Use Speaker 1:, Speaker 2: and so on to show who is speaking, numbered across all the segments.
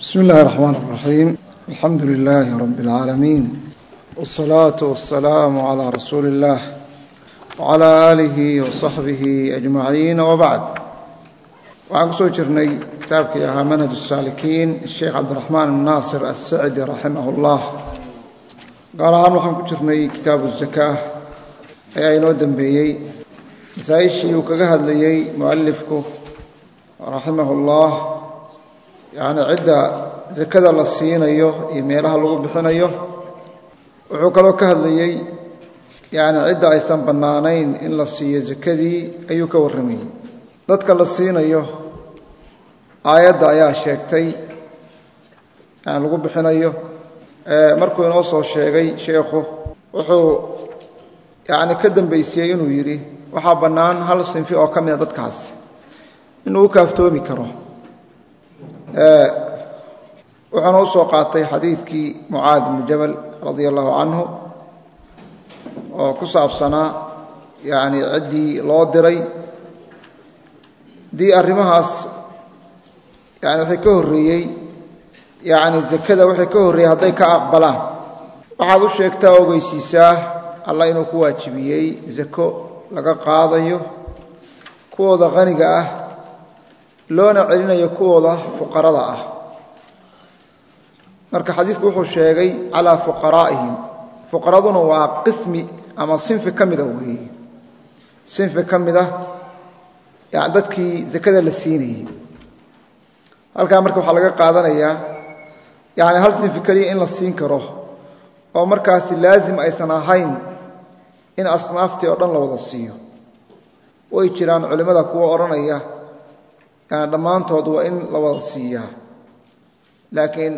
Speaker 1: bsmi اllahi الرحmn الرaxيim alxamdu لilaahi rab اlcaalamiin wالsalaaةu waالsalaamu عlى rasuuli اllah wعlى aalihi وصaxbihi أجmaciin wbacd waxaan ku soo jirnay kitaabkii ahaa manhaj الsaalikiin sheekh cabdiraxmaan bn naasir asacdi raximah اllah gaar ahaan waxaan ku jirnay kitaabu الzakaa ayaa inoo dembeeyey masaa-ishii uu kaga hadlayey mualifku raximah اllah yacni cidda sakada la siinayo iyo meelaha lagu bixinayo wuxuu kaloo ka hadlayey yacni cidda aysan bannaanayn in la siiyo sakadii ayuu ka warramayey dadka la siinayo aayadda ayaa sheegtay yani lagu bixinayo markuu inoo soo sheegay sheekhu wuxuu yacni ka dambaysiyey inuu yidhi waxaa bannaan hal sinfi oo ka mida dadkaas. Inuu u kaaftoomi karo wuxuuna u soo qaatay xadiidkii mucaad bnu jabal radia allahu canhu oo ku saabsanaa yacni ciddii loo diray. Haddii arrimahaas yani waxay ka horreeyey yacni zakada waxay ka horreeyey hadday ka aqbalaan. Waxaad u sheegtaa ogeysiisaa allah inuu ku waajibiyey zako laga qaadayo kuwooda qaniga ah loona celinayo kuwooda fuqarada ah. Marka xadiidku wuxuu sheegay calaa fuqaraa'ihim. Fuqaraduna waa qismi ama sinfi ka mida weeye sinfi ka mida yani dadkii zakada la siinayey halkaa marka waxaa laga qaadanayaa yani hal sinfi keliya in la siin karo oo markaasi laasim aysan ahayn in asnaaftii oo dhan la wada siiyo. Way jiraan culimmada kuwa odhanaya dhammaantood waa in la wada siiyaa. Laakiin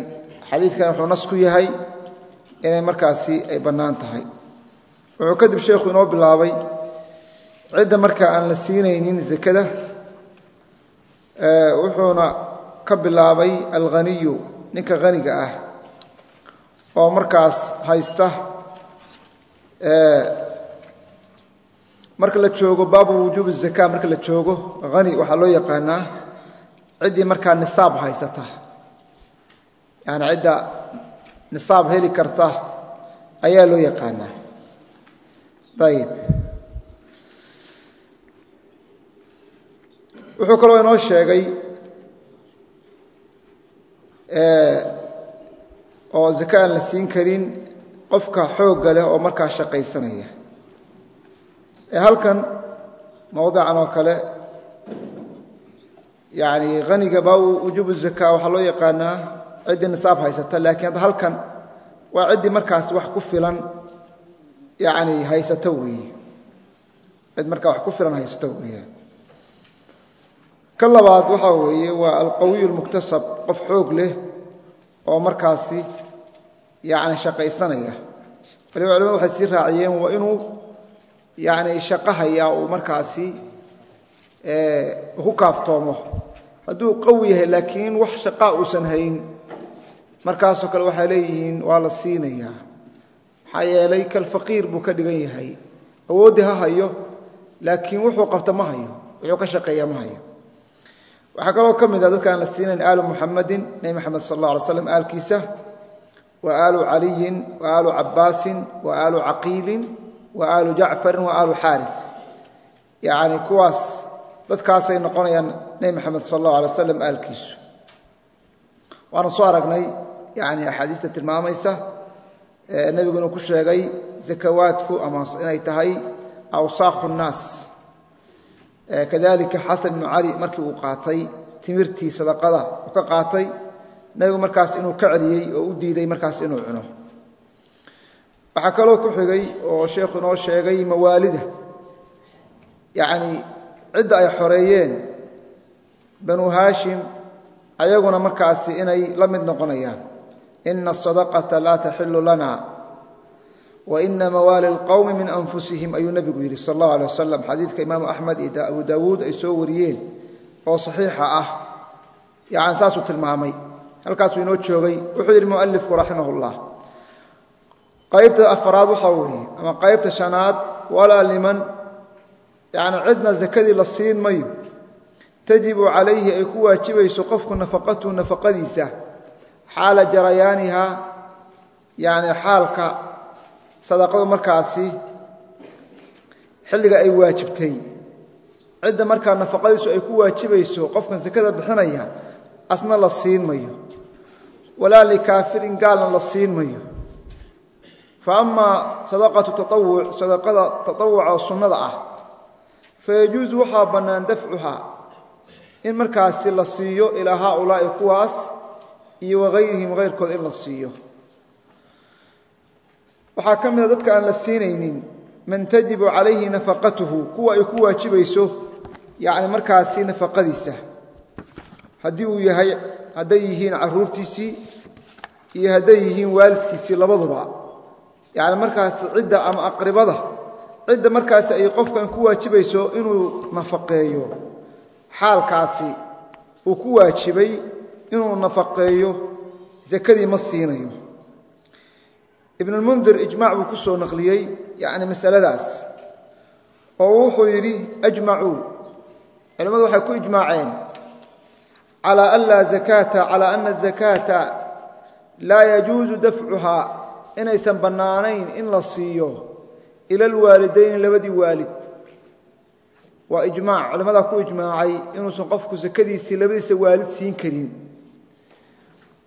Speaker 1: xadiidkan wuxuu nas ku yahay inay markaasi ay bannaan tahay. Wuxuu kadib sheekhu inoo bilaabay cidda markaa aan la siinaynin zakada wuxuuna ka bilaabay alghaniyu ninka haniga ah oo markaas haysta marka la joogo baabu wujuubi zaka marka la joogo hani waxaa loo yaqaanaa ciddii markaa nisaab haysata. Yani cidda nisaab heli karta ayaa loo yaqaanaa. Ayib wuxuu kaloo inoo sheegay oo zaka aan la siin karin qofka xoogga leh oo markaa shaqaysanaya. Halkan mowdican oo kale yani haniga baabu wujuubu zaka waxaa loo yaqaanaa ciddii nisaab haysata laakiin hadda halkan waa ciddii markaas wax ku filan yani haysato weeye. Cid markaa wax ku filan haysato weeyaan ka labaad waxaa weeye waa alqawiyu lmuktasab qof xoog leh oo markaasi yani shaqaysanaya. Waliba culimadu waxay sii raaciyeen waa inuu yani shaqahaya uu markaasi ku kaaftoomo. Hadduu qawi yahay laakiin wax shaqaa uusan hayn. Markaasoo kale waxay leeyihiin waa la siinayaa. Maxaa yeelay kalfaqiir buu ka dhigan yahay. Awooddii ha hayo laakiin wuxuu qabta ma hayo. Wuxuu ka shaqeeya ma hayo. Waxaa kaloo ka mid a dadka aan la siinayn aalu muxamadin nebi moxamed sal alla alay slam aalkiisa. Wa aalu caliyin wa aalu cabbaasin wa aalu caqiilin wa aalu jacfarin wa aalu xaarif. Yacni kuwaas dadkaasay noqonayaan nebi moxamed sal allahu alay wasalam aalkiisu. Waana soo aragnay yani axaadiista tilmaamaysa nebigu inuu ku sheegay zakawaadku ama inay tahay awsaakhu nnaas. Kadalika xasan ibnu cali markii uu qaatay timirtii sadaqada uu ka qaatay nebigu markaas inuu ka celiyey oo u diiday markaas inuu cuno. Waxaa kaloo ku xigay oo sheekhu inoo sheegay mawaalida. Yacni cidda ay xoreeyeen banu haashim ayaguna markaasi inay la mid noqonayaan. Ina asadaqata laa taxilu lana wa ina mawaali lqowmi min anfusihim ayuu nebigu yidhi sal allahu alay wasalam xadiidka imaamu axmed iyo abu daawuud ay soo wariyeen oo saxiixa ah. Yani saasuu tilmaamay. Halkaasuu inoo joogay. Wuxuu yidhi mualifku raximah llah qaybta afaraad waxaa weeye ama qaybta shanaad walaa liman yani cidna zakadii la siin mayo. Tajibu calayhi ay ku waajibayso qofku nafaqatuhu nafaqadiisa. Xaala jarayaaniha yani xaalka sadaqadu markaasi xilliga ay waajibtay. Cidda markaa nafaqadiisu ay ku waajibayso qofkan sakada bixinaya asna la siin mayo. Walaa likaafirin gaalna la siin mayo. Fa amaa sadaqatu taawuc sadaqada tatawuca oo sunnada ah fayajuusu waxaa bannaan dafcuhaa in markaasi la siiyo ilaa haaulaa'i kuwaas iyo wagayrihim hayrkood in la siiyo waxaa ka mida dadka aan la siinaynin man tajibu calayhi nafaqatuhu kuwa ay ku waajibayso yani markaasi nafaqadiisa haddii uu yahay hadday yihiin caruurtiisii iyo hadday yihiin waalidkiisii labaduba yani markaasi cidda ama aqribada cidda markaasi ay qofkan ku waajibayso inuu nafaqeeyo. Xaalkaasi uu ku waajibay inuu nafaqeeyo sakadii ma siinayo. Ibnulmundir ijmac buu ku soo naqliyey yani masaladaas oo wuxuu yidhi ajmacuu culimmadu waxay ku ijmaaceen calى an laa zakaata calى ana azakaata laa yajuusu dafcuhaa. Inaysan bannaanayn in la siiyo ila alwaalidayni labadii waalid. Waa ijmaac culimmadaa ku ijmaacay inuusan qofku sakadiisii labadiisa waalid siin karin.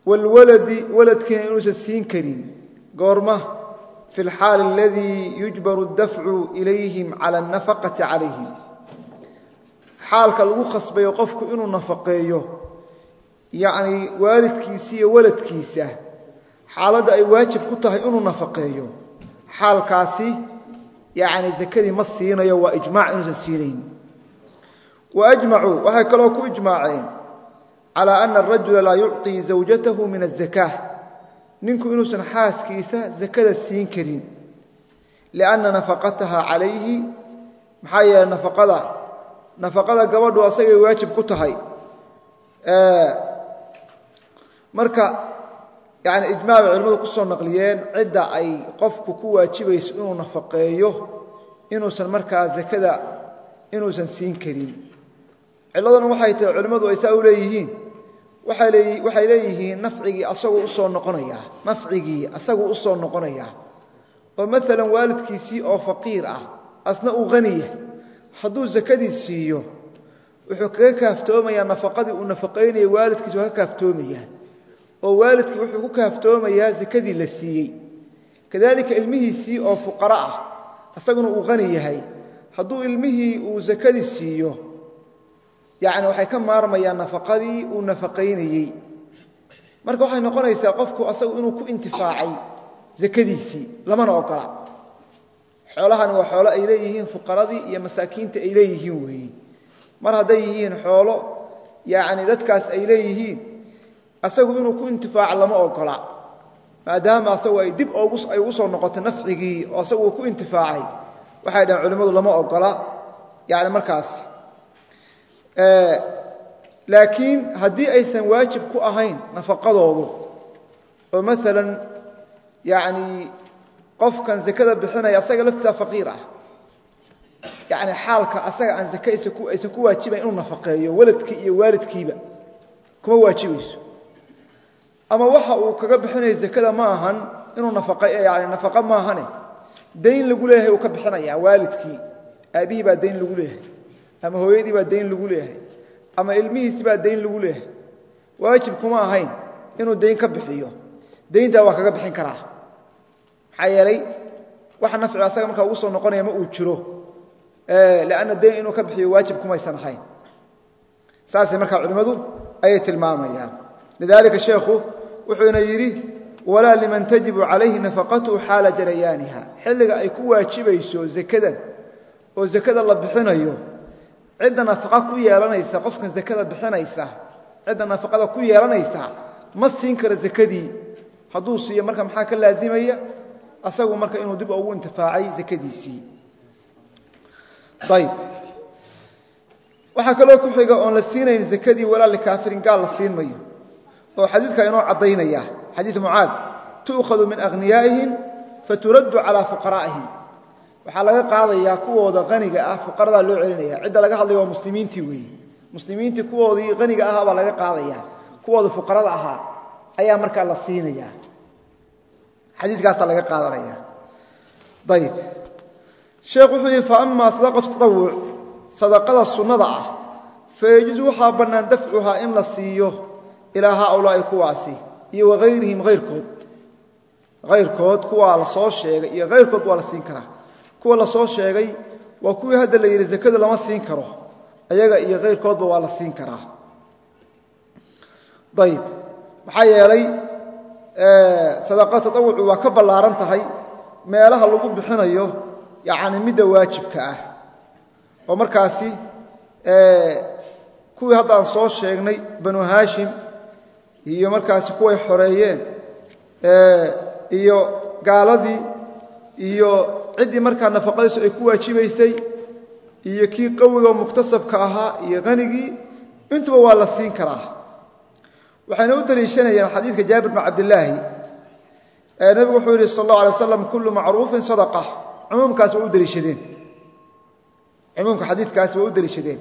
Speaker 1: Waalwaladi waladkiina inuusan siin karin. Goorma fi lxaali aladii yujbaru dafcu ilayhim cala anafaqati calayhim. Xaalka lagu khasbayo qofku inuu nafaqeeyo yacni waalidkiisa iyo waladkiisa xaaladda ay waajib ku tahay inuu nafaqeeyo. Xaalkaasi yacni sakadii ma siinayo waa ijmaac inuusan siinayn. Wa ajmacuu waxay kaloo ku ijmaaceen calaa ana arajula laa yucطii zawjatahu min azakaa ninku inuusan xaaskiisa sakada siin karin. Lianna nafaqataha calayhi maxaa yeeley nafaqada nafaqada gabadhu asagay waajib ku tahay. Marka yani ijmac bay culimmadu ku soo naqliyeen cidda ay qofku ku waajibayso inuu nafaqeeyo inuusan markaa zakada inuusan siin karin. Cilladuna waxay tahay culimmadu ay saa u leeyihiin. Waxay leeyihiin nafcigii asagu u soo noqonayaa nafcigii asagu u soo noqonayaa oo maalan waalidkiisii oo faqiir ah asna uu haniya hadduu sakadii siiyo wuxuu kaga kaaftoomayaa nafaqadii uu nafaqaynaya waalidkiisa waa ka kaaftoomayaa oo waalidkii wuxuu ku kaaftoomayaa sakadii la siiyey. Kadalika ilmihiisii oo fuqaro ah isaguna uu qani yahay. Hadduu ilmihii uu sakadii siiyo yacni waxay ka maarmayaan nafaqadii uu nafaqaynayey. Marka waxay noqonaysaa qofku asagu inuu ku intifaacay sakadiisii lamana ogola. Xoolahani waa xoolo ay leeyihiin fuqaradii iyo masaakiinta ay leeyihiin weeye mar hadday yihiin xoolo yacni dadkaas ay leeyihiin asagu inuu ku intifaaco lama ogola maadaama asagu ay dib ay ugu soo noqoto nafcigii oo asagu ku intifaacay. Waxay dhaheen culimmadu lama ogola yani markaas. Laakiin haddii aysan waajib ku ahayn nafaqadoodu oo maalan yani qofkan zakada bixinaya asaga laftiisa faqiir ah yani xaalka asaga aan zake aysan ku waajibayn inuu nafaqeeyo waladkii iyo waalidkiiba kuma waajibayso ama waxa uu kaga bixinayo zakada ma ahan inuu yani nafaqa maahane dayn lagu leeyahay uu ka bixinaya waalidkii. Aabihii baa dayn lagu leeyahay. Ama hooyadii baa dayn lagu leeyahay. Ama ilmihiisi baa dayn lagu leeyahay. Waajib kuma ahayn inuu dayn ka bixiyo. Dayntaa waa kaga bixin karaa. Maxaa yeelay waxa nafci asaga markaa ugu soo noqonaya ma uu jiro. Lanna dayn inuu ka bixiyo waajib kumaysan ahayn. Saasay markaa culimmadu ayay tilmaamayaan. Lidalika sheekhu wuxuuna yidhi walaa liman tajibu calayhi nafaqatuhu xaala jarayaaniha. Xilliga ay ku waajibayso zakadan oo zakada la bixinayo cidda nafaqa ku yeelanaysa qofkan zakada bixinaysa cidda nafaqada ku yeelanaysa ma siin karo zakadii. Hadduu siiyo marka maxaa ka laazimaya? Asagu marka inuu dib ugu intifaacay zakadiisii. Ayb waxaa kaloo ku xiga oon la siinayn zakadii walaa likaafirin gaal la siin mayo oo xadiidka inoo caddaynaya xadiid mucaad tu'khadu min akhniyaa'ihim faturaddu calaa fuqaraa'ihim. Waxaa laga qaadayaa kuwooda qaniga ah fuqaradaa loo celinaya cidda laga hadlaya waa muslimiintii weeye muslimiintii kuwoodii qaniga ahaa baa laga qaadaya kuwooda fuqarada ahaa ayaa markaa la siinayaa. Xadiiskaasaa laga qaadanaya. Ayib sheekh wuxuu yihi faama sadaqatu taawuc sadaqada sunnada ah. Fayajuusu waxaa bannaan dafcuhaa in la siiyo ilaa haaulaai kuwaasi iyo wahayrihim hayrkood hayrkood kuwaa la soo sheegay iyo hayrkood waa la siin karaa. Kuwa la soo sheegay waa kuwii hadda la yidhi zakada lama siin karo ayaga iyo hayrkoodba waa la siin karaa. Ayib maxaa yeelay sadaqa tatawucu waa ka ballaaran tahay meelaha lagu bixinayo yacni midda waajibka ah. Oo markaasi kuwii hadda aan soo sheegnay banu haashim iyo markaasi kuway xoreeyeen iyo gaaladii iyo ciddii markaa nafaqadiisu ay ku waajibaysay iyo kii qawiga muktasabka ahaa iyo hanigii intuba waa la siin karaa. Waxayna u daliishanayeen xadiidka jaabir bn cabdilaahi nebigu wuxuu yidhi sal اllah alay waslam kullu macruufin sadaqa. Cumuumkaas waa u daliishadeen. Cumuumka xadiidkaasi waa u daliishadeen.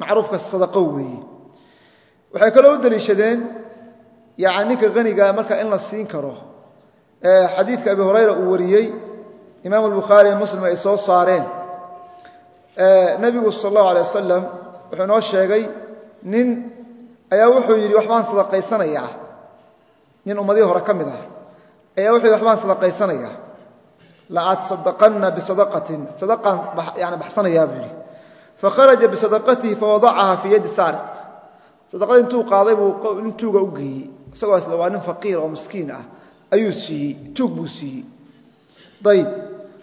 Speaker 1: Macruufka sadaqo weeye. Waxay kaloo u daliishadeen yani ninka haniga marka in la siin karo xadiidka abi hurayra uu wariyey imaam albukhaari iyo muslim ay soo saareen. Nebigu sal allahu alay wasalam wuxuu inoo sheegay nin ayaa wuxuu yidhi waxbaan sadaqaysanayaa. Nin ummadihii hore ka mid ah ayaa wuxuu yidhi waxbaan sadaqaysanayaa. La atsadaqanna bisadaqatin sadaqaan yani baxsanayaa buu yidhi. Fakharaja bisadaqatihi fawadacaha fii yaddi saariq sadaqada isagoo isla waa nin faqiir oo miskiin ah ayuu siiyey tuug buu siiyey. Ayb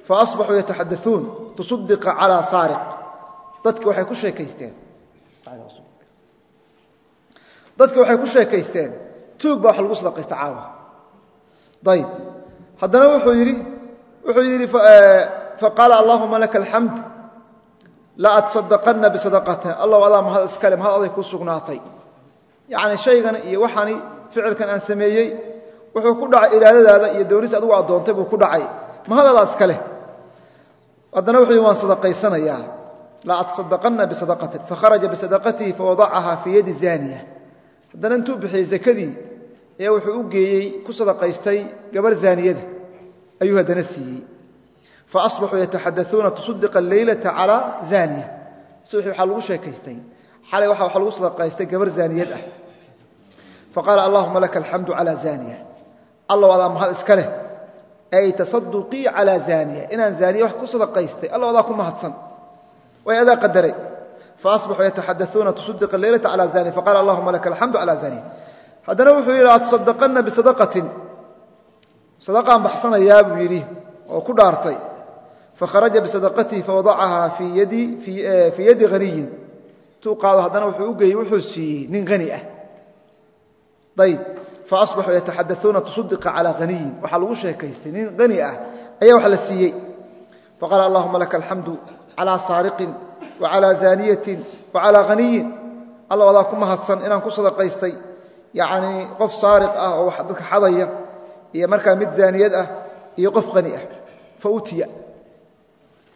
Speaker 1: faasbaxuu yataxadauun tusaddiqa calaa saariq. Dadki waxay ku sheekaysteen. Dadki waxay ku sheekaysteen tuug baa wax lagu sadaqaysta caawa. Ayb haddana wuxuu yidhi wuxuu yidhi faqaala allahuma laka alxamd la atsadaqanna bisadaqatin allow adaa mahad iskale mahad aday ku sugnaatay. Yacni shaygan iyo waxani ficilkan aan sameeyey wuxuu ku dhacay iraadadaada iyo doonista adigu addoontay buu ku dhacay. Iska leh haddana wuxuu waan sadaqaysanayaa. La atsadaqanna bisadaqatin. Fakharaja bisadaqatihi fawadacaha fii yadi zaaniya. Haddana intuu bixiyey zakadii ayaa wuxuu u geeyey ku sadaqaystay gabar zaaniyada. Ayuu haddana siiyey. Faasbaxuu yataxadauuna tusaddiqa alleylata calaa zaaniya. Subaxii waxaa lagu sheekaystay. Xalay waxa waxa lagu sadaqaystay gabar zaaniyad ah faqaala allahuma laka alxamdu calaa zaaniya allow mahad iska leh ay tasaduqii calaa zaaniya inaan zaaniya wax ku sadaqaystay allow ku mahadsan way adaa qadaray faasbaxuu yataxadauuna tusaddiqa alleylata calaa zaaniya faqala allahuma laka alxamdu calaa zaaniya haddana wuxuu yidhi atasadaqanna bisadaqatin sadaqaan baxsanayaa buu yidhi oo ku dhaartay fakharaja bisadaqatihi fawadacaha fii yadi haniyin intuu qaado haddana wuxuu u geeyey wuxuu siiyey nin hani ah ayb faasbaxuu yataxadauuna tusaddiqa calaa haniyin waxaa lagu sheekaystay nin hani ah ayaa wax la siiyey. Faqaala allahuma laka alxamdu calaa saariqin wa calaa zaaniyatin wa calaa haniyin alla adaa ku mahadsan inaan ku sadaqaystay. Yacnii qof saariq ah oo wax dadka xadaya iyo markaa mid zaaniyad ah iyo qof hani ah. Fautiya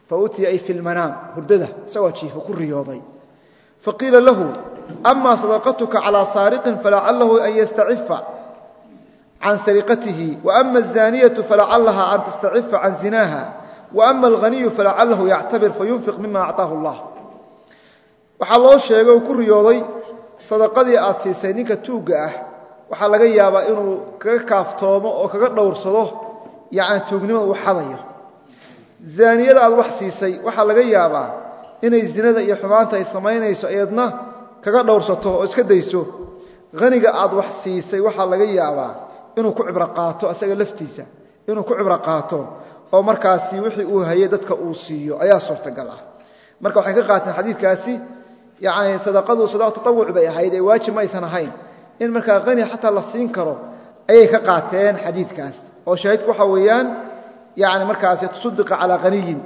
Speaker 1: fautiya ay fi lmanaam hurdada isagoo jiifa ku riyooday. Faqiila lahu ama sadaqatuka calaa saariqin falacalahu an yastacifa can sariqatihi waama azaaniyatu falacalaha an tastacifa can zinaha waama alghaniyu falacalahu yactabir fayunfiq mima acطaahu allah waxaa loo sheegay ku riyooday sadaqadii aad siisay ninka tuugga ah waxaa laga yaabaa inuu kaga kaaftoomo oo kaga dhowrsado yani tuugnimada uu xadayo zaaniyada aad wax siisay waxaa laga yaabaa inay zinada iyo xumaanta ay samaynayso eedna kaga dhowrsato oo iska dayso haniga aad wax siisay waxaa laga yaabaa inuu ku cibro qaato asaga laftiisa inuu ku cibro qaato oo markaasi wixii uu hayay dadka uu siiyo ayaa suurtagal ah. Marka waxay ka qaateen xadiidkaasi yani sadaqadu sadaqa tatawuc bay ahayd ee waajib ma aysan ahayn. In markaa hani xataa la siin karo ayay ka qaateen xadiidkaas. Oo shaahidku waxa weeyaan yani markaasi tusaddiqa calaa haniyin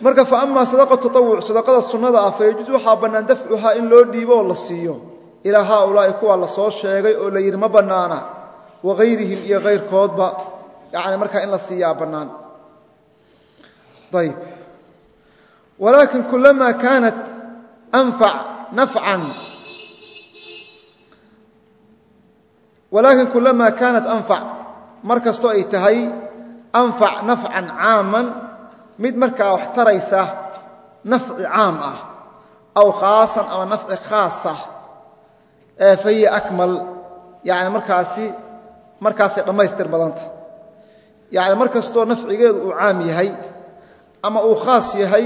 Speaker 1: marka faama sadaqatu tatawuc sadaqada sunnada ah fayajuus waxaa bannaan dafcuhaa in loo dhiibo oo la siiyo. Ilaa haaulaa'i kuwa la soo sheegay oo la yidhi ma bannaana wahayrihim iyo hayrkoodba yani markaa in la siiyaa bannaan. Ayb walaakin kulamaa kaanat anfac nafcan. Walaakin kulamaa kaanat anfac mar ay tahay anfac nafcan caaman mid markaa wax taraysa nafci caam ah aw khaasan ama nafci khaasa fa hiya akmal yani markaasi markaasay dhammaystir badanta yani mar kastoo nafcigeedu uu caam yahay ama uu khaas yahay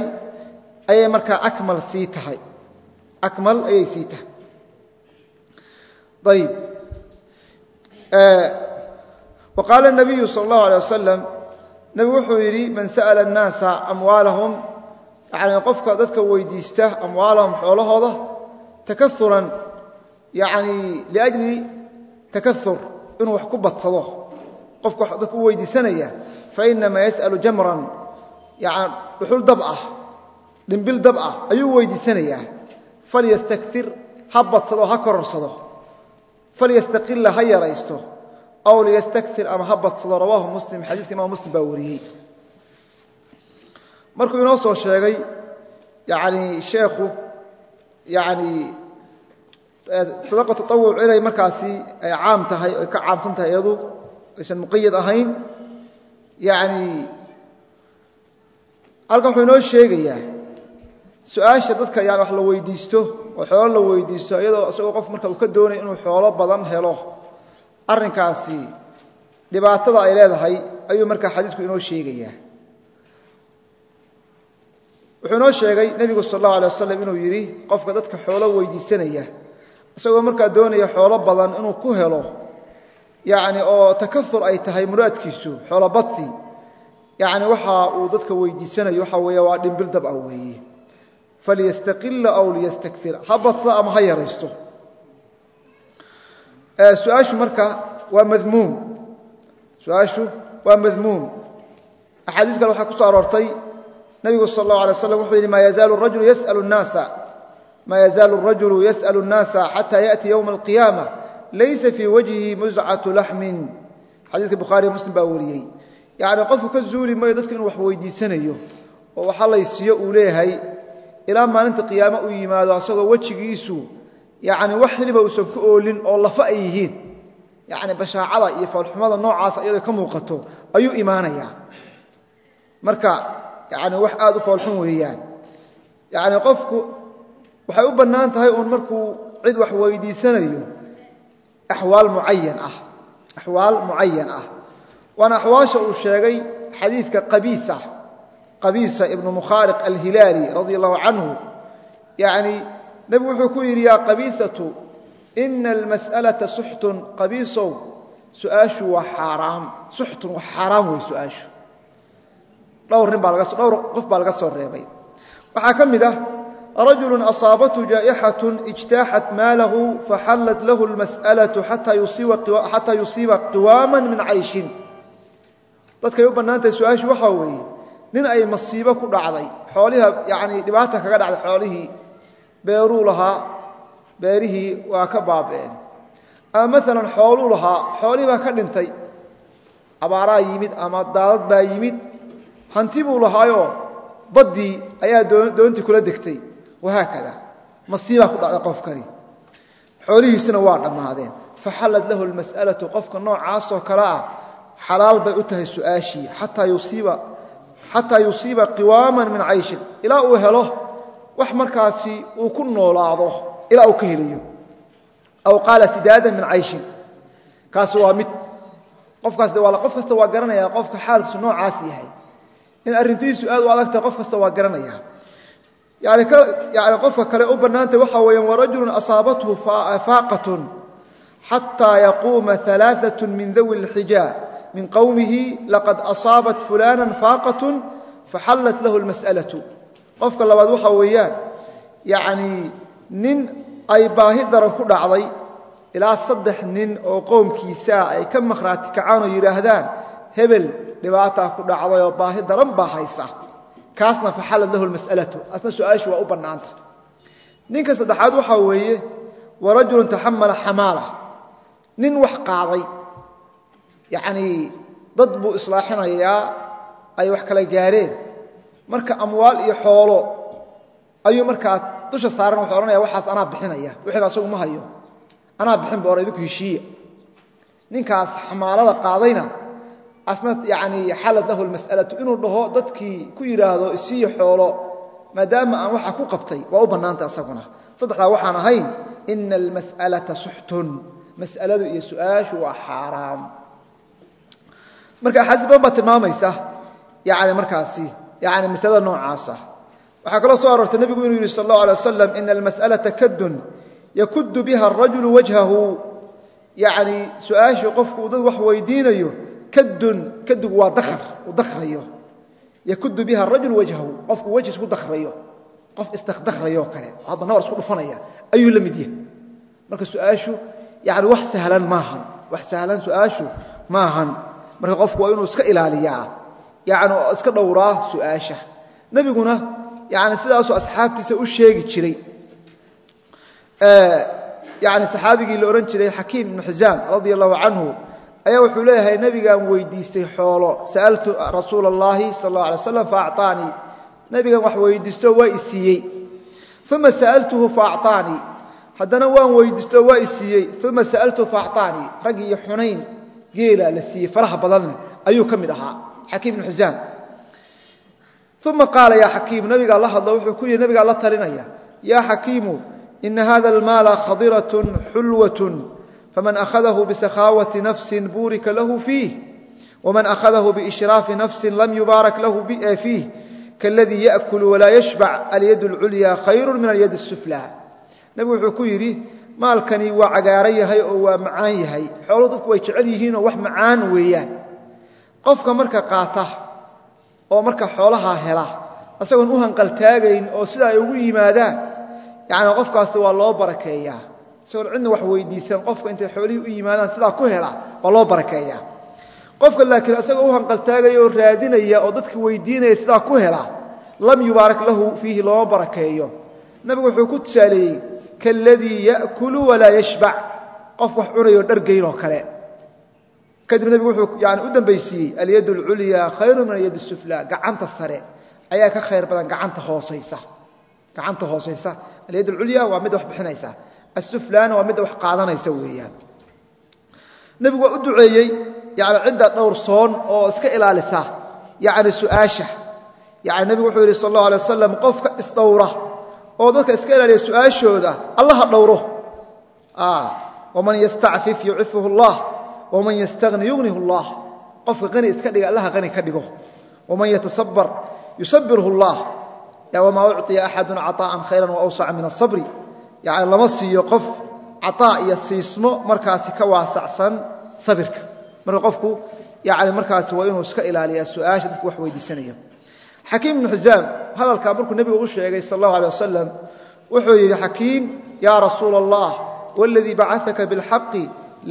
Speaker 1: ayay markaa akmal sii tahay akmal ayay sii tahay ayib wa qaala الnabiyu salى اllahu alيه wasalam nebigu wuxuu yidhi man sa'la الnaasa amwaalahum yani qofka dadka weydiista amwaalahum xoolahooda takauran yani liajli takahur inuu wax ku badsado. Qofka dadka u weydiisanaya fainamaa yas'alu jamran yani dhuxul dab ah dhimbil dab ah ayuu weydiisanayaa. Falyastakir ha badsado ha kororsado. Falyastaqila ha yaraysto aw liyastakir ama ha badsado rawaahu muslim xadiidka imam muslim baa wariyey markuu inoo soo sheegay yani sheekhu yani sadaqa taawuc inay markaasi ay caam tahay ay ka caamsan tahay iyadu aysan muqayad ahayn yani halkan wuxuu inoo sheegayaa su'aasha dadka yani wax la weydiisto oo xoolo la weydiisto iyadoo isagoo qof marka uu ka doonaya inuu xoolo badan helo arrinkaasi dhibaatada ay leedahay ayuu markaa xadiisku inoo sheegayaa. Wuxuu inoo sheegay nebigu sal allahu alay wasalam inuu yidhi qofka dadka xoolo weydiisanaya isagoo markaa doonaya xoolo badan inuu ku helo yacni oo takahur ay tahay muraadkiisu xoolo badsi yacni waxa uu dadka weydiisanayo waxa weeye waa dhimbil dab ah weeye. Falyastaqila aw liyastakir ha badsada ama ha yaraysto su-aashu marka waa madmuum su-aashu waa madmuum axaadiis kale waxaa ku soo aroortay nebigu sal اllahu alay waslam wuxuu yidhi ma yazaalu rajulu yas'alu الnaasa ma yazaalu الrajulu yas'alu الnaasa xata yaأti ywma اlqiyaama laysa fii wajhihi muscatu laxmin xadiiska bukhaariyo muslim baa wariyey yacni qofku ka zuuli mayo dadku inuu wax weydiisanayo oo waxa laysiiyo uu leeyahay ilaa maalinta qiyaame uu yimaado asagoo wejigiisu yacni wax xiliba uusan ku oolin oo lafa ay yihiin. Yacni bashaacada iyo foolxumada noocaasa iyadoo ka muuqato ayuu imaanayaa. Marka yacni wax aad u foolxun weeyaan. Yacni qofku waxay u bannaan tahay uun markuu cid wax weydiisanayo. Axwaal mucayan ah. Axwaal mucayan ah. Waana axwaasha uu sheegay xadiidka qabiisa. Qabiisa ibnu mukhaariq alhilaali radia allahu canhu. Yacni nebigu wuxuu ku yidhi yaa qabiisatu ina almas'alata suxtun. Qabiisow su'aashu waa xaaraam. Suxtun waa xaaraam wey su'aashu. Dhowr nin baa dhowr qof baa laga soo reebay. Waxaa ka mid ah rajulu asaabathu jaa'ixatun ijtaaxat maalahu faxallat lahu almas'alatu xataa yusiiba qiwaaman min cayshin. Dadkay u bannaan tahay su'aashu weeye nin ay masiibo ku dhacday xooliha yacni dhibaata kaga dhacday xoolihii beeruu lahaa beerihii waa ka baaba'een ama maalan xooluu lahaa xoolihii baa ka dhintay. Abaaraa yimid ama daadad baa yimid. Hanti buu lahaayoo baddii ayaa doontii kula degtay. Wahaakada masiibaa ku dhacday qofkani. Xoolihiisuna waa dhammaadeen. Faxallat lahu almas'alatu qofka noocaasoo kale ah xalaal bay u tahay su'aashii xataa yusiiba qiwaaman min cayshin. Ilaa uu helo wax markaasi uu ku noolaado ilaa uu ka helayo aw qaala sidaadan min cayshin kaasi waa mid qofkaas de waa qof kasta waa garanaya qofka xaalkiisu noocaas yahay in arrintiisu aad u adagtahay qof kasta waa garanaya yani yani qofka kale u bannaantay waxaa weeyaan warajulun asaabathu faaqatun xataa yaquuma alaaثaة min dawi اlxijaa min qowmihi laqad asaabat fulana faaqatun faxallat lahu اlmas'alaةu qofka labaad waxaa weeyaan yacnii nin ay baahi daran ku dhacday ilaa saddex nin oo qowmkiisaa ay ka makhraati kacaan oo yidhaahdaan hebel dhibaataa ku dhacday oo baahi daran baa haysa. Kaasna faxallat lahu lmas'alatu asna su'aashu waa u bannaanta. Ninka saddexaad waxaa weeye warajulun taxamala xamaala. Nin wax qaaday. Yacnii dad buu islaaxinayaa ay wax kala gaareen marka amwaal iyo xoolo ayuu markaa dusha saaran wuxuu odhanaya waxaas anaa bixinaya. Wixiina asagu ma hayo. Anaa bixin ba or idinku heshiiya ninkaas xamaalada qaadayna asna yani xalad lahu lmas'alatu inuu dhaho dadkii ku yidhaahdo isiiyo xoolo. Maadaama aan waxa ku qabtay waa u bannaanta asaguna. Saddexdaa waxaan ahayn ina almas'alata suxtun. Mas'aladu iyo su'aashu waa xaaraam. Marka axaadiis badan baa tilmaamaysa yani markaasi yani masalada noocaasa. Waxaa kaloo soo aroortay nebigu inuu yidhi sal allahu alay wasalam ina almas'alata kadun yakudu biha arajulu wajhahu. Yani su'aashii qofku uu dad wax weydiinayo kadun kadugu waa dakr uu dakrayo yakudu biha arajul wajhahu qofku wejhi isku dakrayo qof isdakdakrayo kale hadba nabar isku dhufanaya ayuu la mid yahay. Marka su'aashu yani wax sahlan maahan wax sahlan su'aashu maahan. Marka qofku waa inuu iska ilaaliyaa yani oo iska dhowraa su-aasha nebiguna yani sidaasuu asxaabtiisa u sheegi jiray yani saxaabigii la odhan jiray xakiim ibnu xisaam radia allahu canhu ayaa wuxuu leeyahay nebigaan weydiistay xoolo sa'altu rasuula اllahi sal اllah alay slam faacطaanii nebigan wax weydiisto waa i siiyey uma sa'altuhu faacطaanii haddana waan weydiisto waa i siiyey uma sa'altuhu faacطaanii raggii iyo xunayn geela la siiyey faraha badanne ayuu ka mid ahaa xakiim ibnu xisaam uma qaala yaa xakiimu nabiga alla hadla wuxuu ku yidhi nabigaa la talinaya yaa xakiimu ina hada almaala khadiratun xulwatun faman akhadahu bisakhaawati nafsin buurika lahu fiih wman akhadahu biishraafi nafsi lam yubaarak lahu eh, fiih kaladii yaakul walaa yashbac alyad اlculyaa khayru min alyad اsufla nabigu wuxuu ku yidhi maalkani waa cagaaran yahay oo waa macaan yahay. Xooluu dadku way jecel yihiinoo wax macaan weeyaan qofka marka qaata oo marka xoolahaa hela isagoon u hanqaltaagayn oo sida ay ugu yimaadaan yani qofkaasi waa loo barakeeyaa. Isagoon cidna wax weydiisan qofka intay xoolihii u yimaadaan sidaa ku hela waa loo barakeeyaa. Qofka laakiin isagoo u hanqaltaagaya oo raadinaya oo dadka weydiinaya sidaa ku hela lam yubaarak lahu fiihi looma barakeeyo. Nabigu wuxuu ku tusaaleeyey kaaladii ya'kulu walaa yashbac qof wax cunayoo dhargayn oo kale kadib nebigu wuxuu yani u dambaysiiyey alyad اlculya khayru min alyad الsufla gacanta sare ayaa ka khayr badan gacanta hoosaysa gacanta hoosaysa alyad اlculya waa midda wax bixinaysa asuflana waa midda wax qaadanaysa weeyaan nebigu waa u duceeyey yani cidda dhowrsoon oo iska ilaalisa yani su-aasha yani nebigu wuxuu yidhi sal اllahu alay wasalam qofka isdhowra oo dadka iska ilaaliya su-aashooda allaha dhowro waman yastacfif yucifuhu اllah wman ystani yugnih اllah qofka qani iska dhiga allaha qani ka dhigo waman yatasabar yusabirhu اllah wmaa ucطiya axadu caطaءa khayra waawsaca min aلصabri yani lama siiyo qof caطaa iyo siismo markaasi ka waasacsan sabirka marka qofku yani markaasi waa inuu iska ilaaliyaa su-aasha dadka wax weydiisanaya xakiim ibnu xisaam hadalkaa markuu nebigu u sheegay sal اllahu alيه wasalam wuxuu yidhi xakiim ya rasuula اllah wاladii bacaثaka bاlxaqi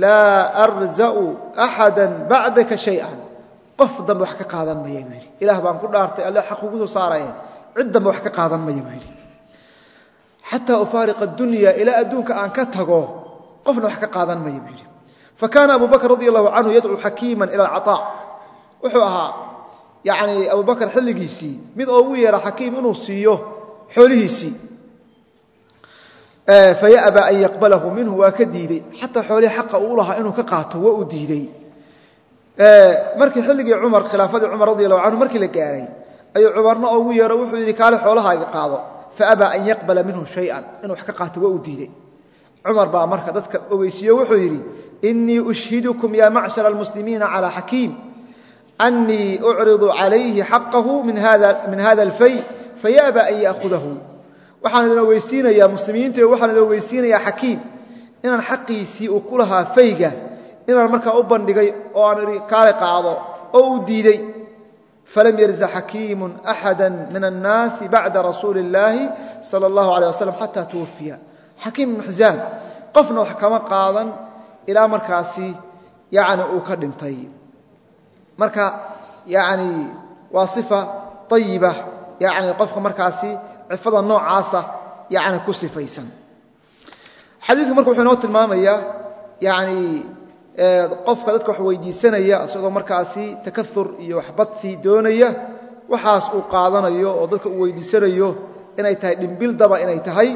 Speaker 1: laa arza'u axada bacdaka shay-an qof dambe wax ka qaadan maya buu yidhi ilaah baan ku dhaartay alle xaq ugu soo saaraya cid dambe wax ka qaadan maya buu yidhi xataa ufaariqa addunya ilaa adduunka aan ka tago qofna wax ka qaadan maya buu yidhi fa kaana abu bakr radi allahu canhu yadcuu xakiiman ila alcaطaa wuxuu ahaa yacni abu bakar xilligiisii mid oogu yeera xakiim inuu siiyo xoolihiisii fayaba an yaqbalahu minhu waa ka diidey. Xataa xoolihii xaqa uu lahaa inuu ka qaato waa uu diidey. Markii xilligii cumar khilaafadii cumar radi allahu canhu markii la gaaray ayuu cumarna ugu yeero wuxuu yidhi kaale xoolahaaga qaado. Faabaa an yaqbala minhu shayan inuu wax ka qaato waa uu diidey. Cumar baa marka dadka ogeysiiyo wuxuu yidhi inii ushhidukum ya macshara almuslimiina calى xakiim anii ucridu calayhi xaqahu min hada alfay fayaba an yaahudahu waxaan idin ogeysiinayaa muslimiinta waxaan idin ogeysiinayaa xakiim inaan xaqiisii uu ku lahaa fayga inaan markaa u bandhigay oo aan ii kaale qaado oo u diiday. Falam yarza xakiimun axada min annaasi bacda rasuuli illaahi sala allahu caleh wasalam xataa tuwafiya xakiim ibnu xisaam qofna wax kama qaadan ilaa markaasi yani uu ka dhintay. Marka yani waa sifa ayiba yani qofka markaasi cifada noocaasa yani ku sifaysan. Xadiidku marka wuxuu inoo tilmaamayaa yani qofka dadka wax weydiisanaya isagoo markaasi takaur iyo waxbadsi doonaya waxaas uu qaadanayo oo dadka uu weydiisanayo inay tahay dhimbil daba inay tahay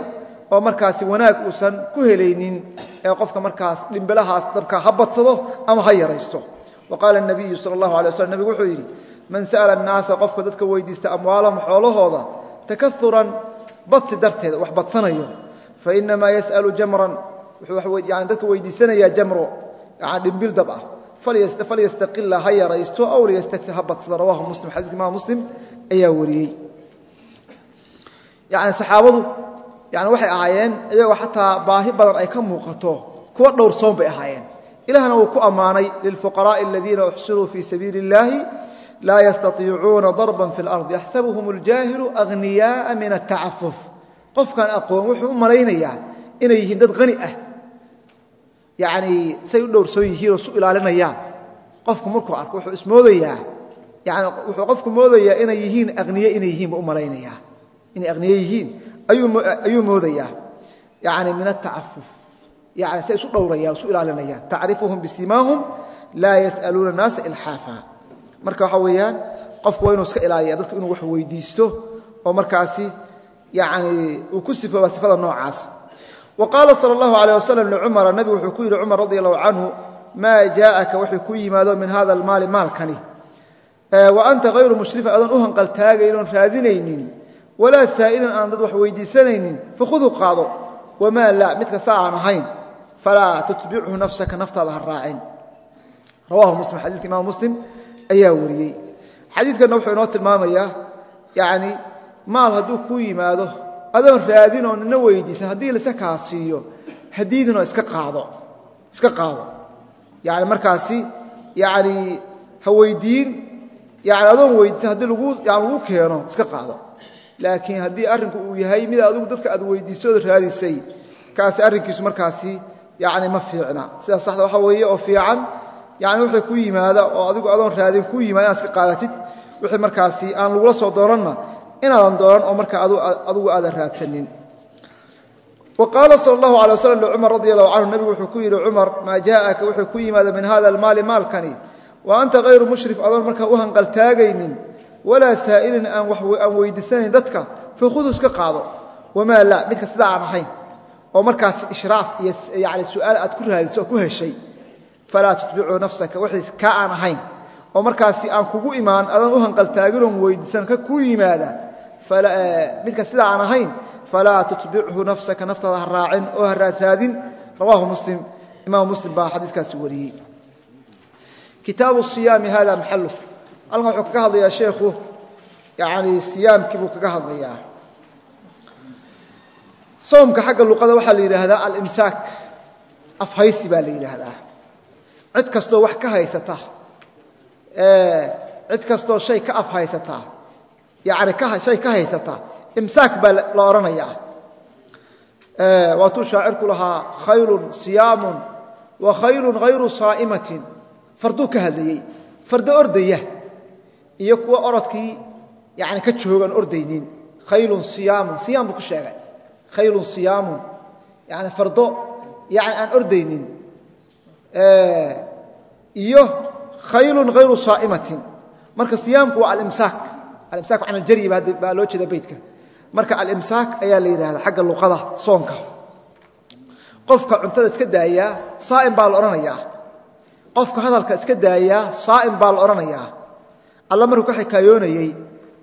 Speaker 1: oo markaasi wanaag uusan ku helaynin ee qofka markaas dhimbelahaas dabka ha badsado ama ha yaraysto. Wa qaala nabiyu sala allahu alay waslm nebigu wuxuu yidhi man sa'ala annaasa qofka dadka weydiista amwaalahum xoolahooda takauran badsi darteeda wax badsanayo. Fa inamaa yas'alu jamran yani dadka weydiisanayaa jamro dhimbil dab ah. Falyastaqila ha yaraysto aw liyastakir ha badsado rawahu muslim xadiiska imaam muslim ayaa wariyey. Yani saxaabadu yani waxay ahaayeen iyagoo xataa baahi badan ay ka muuqato kuwa dhowrsoon bay ahaayeen. Ilahna wuu ku ammaanay lilfuqaraaءi aladiina uxsiruu fii sabiili اllahi laa yastaiicuuna darban fi اlardi yaxsabuhum اljaahilu aghniyaaa min atacafuf qofkan aqoon wuxuu u malaynayaa inay yihiin dad hani ah yani say u dhowrsoon yihiin oo su ilaalinayaan qofku markuu arko wuxuu ismoodayaa yani wuxuu qofku moodayaa inay yihiin aniye inay yihiin buu u malaynayaa inay aqniye yihiin ayuu moodayaa yani min atacafuf yani say isu dhowrayaan isu ilaalinayaan tacrifuhum bisimaahum laa yas'aluuna naasa ilxaafa marka waxaa weeyaan qofku waa inuu iska ilaaliya dadku inuu wax weydiisto oo markaasi yani uu ku sifooba sifada noocaasa wa qaala sal allahu alيh waslm licumara nabigu wuxuu ku yidhi cumar radi allahu canhu maa jaaءaka waxay ku yimaado min hada almaali maalkani. Wa anta hayru mushrifin adoon u hanqaltaagayn oon raadinaynin. Walaa saa'ilin aan dad wax weydiisanaynin. Fakhudu qaado. Wamaa laa mid kasta aan ahayn falaa tutbichu nafsaka naftaada ha raacin. Rawahu muslim xadidka imaam muslim ayaa wariyey. Xadiidkanna wuxuu inoo tilmaamayaa yani maal hadduu ku yimaado adoon raadin oo nina weydiisan haddii lase kaa siiyo hadiidinoo iska qaado iska yani markaasi yani ha weydiin yani adoon weydiisan haddii lagu keeno iska qaado. Laakiin haddii arrinku uu yahay mid adigu dadka aad weydiisood raadisay kaasi arrinkiisu markaasi yani ma fiicna. Sidaa saxda waxa weeye oo fiican yani wixii ku yimaada oo adigu adoon raadin ku yimaada inaad iska qaadatid wixii markaasi aan lagula soo doonanna inaadan dooran oo markaa adigu aadan raadsanin. Wa qaala sal allahu alay waslam licumar radi allahu canhu nabigu wuxuu ku yidhi cumar maa jaaءaka wuxuu ku yimaada min hada almaali maalkani wa anta hayru mushrif adoon markaa u hanqaltaagaynin walaa saa'ilin aan weydiisanayn dadka fakhudu iska qaado. Wamaa laa midka sidaa aan ahayn oo markaas ishraaf iyo yani su'aal aad ku raadiso oo ku heshay falaa tutbicuu nafsaka wixiis kaa aan ahayn oo markaasi aan kugu imaan adaan u hanqaltaaginoon weydiisan ka ku yimaada midka sidaa aan ahayn falaa tutbichu nafsaka naftaada ha raacin oo ha raadraadin rawaahu muslim imaam muslim baa xadiiskaasi wariyey. Kitaabu siyaami hada maxalu halkan wuxuu kaga hadlayaa sheekhu yani siyaamkii buu kaga hadlayaa. Soomka xagga luqada waxaa la yidhaahdaa alimsaak. Afhaysi baa la yidhaahdaa cid kastoo wax ka haysata cid kastoo shay ka afhaysata yani shay ka haysata imsaak baa la odhanayaa waatuu shaacirku lahaa khaylun siyaamun wa khaylun hayru saa'imatin. Farduu ka hadlayey fardo ordaya iyo kuwa orodkii yani ka joogaan ordaynin. Khaylun siyaamun siyaam buu ku sheegay. Khaylun siyaamun yani fardo yani aan ordaynin iyo khaylun hayru saa'imatin marka siyaamku waa alimsaak. Alimsaak can aljaryi baa loo jeeda beytka marka alimsaak ayaa la yidhahda xagga luqada soonka. Qofka cuntada iska daayaa saa'im baa la odhanayaa qofka hadalka iska daayaa saa'im baa la odhanayaa alla markuu ka xikaayoonayey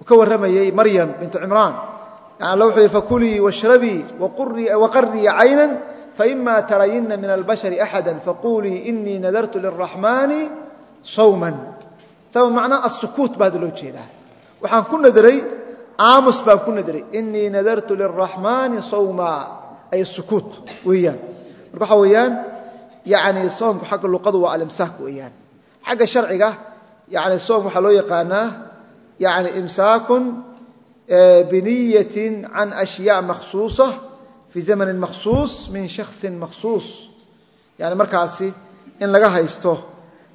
Speaker 1: ka warramayey maryam bintu cimraan. Alla wuxuu yihi fakulii washrabii waqarrii caynan faima tarayinna min albashari axada faqulii inii nadartu liraxmaani sawman sawa macnaa asukuut baa loo jeedaa waxaan ku nadaray aamus baan ku nadaray inii nadartu liraxmaani sawma ay sukuut weeyaan marka waxaa weeyaan yani soomku xagga luqadu waa alimsaak weeyaan xagga sharciga yani soom waxaa loo yaqaanaa yani imsaakun biniyatin can ashyaa makhsuusa fii zamanin makhsuus min shaksin makhsuus yani markaasi in laga haysto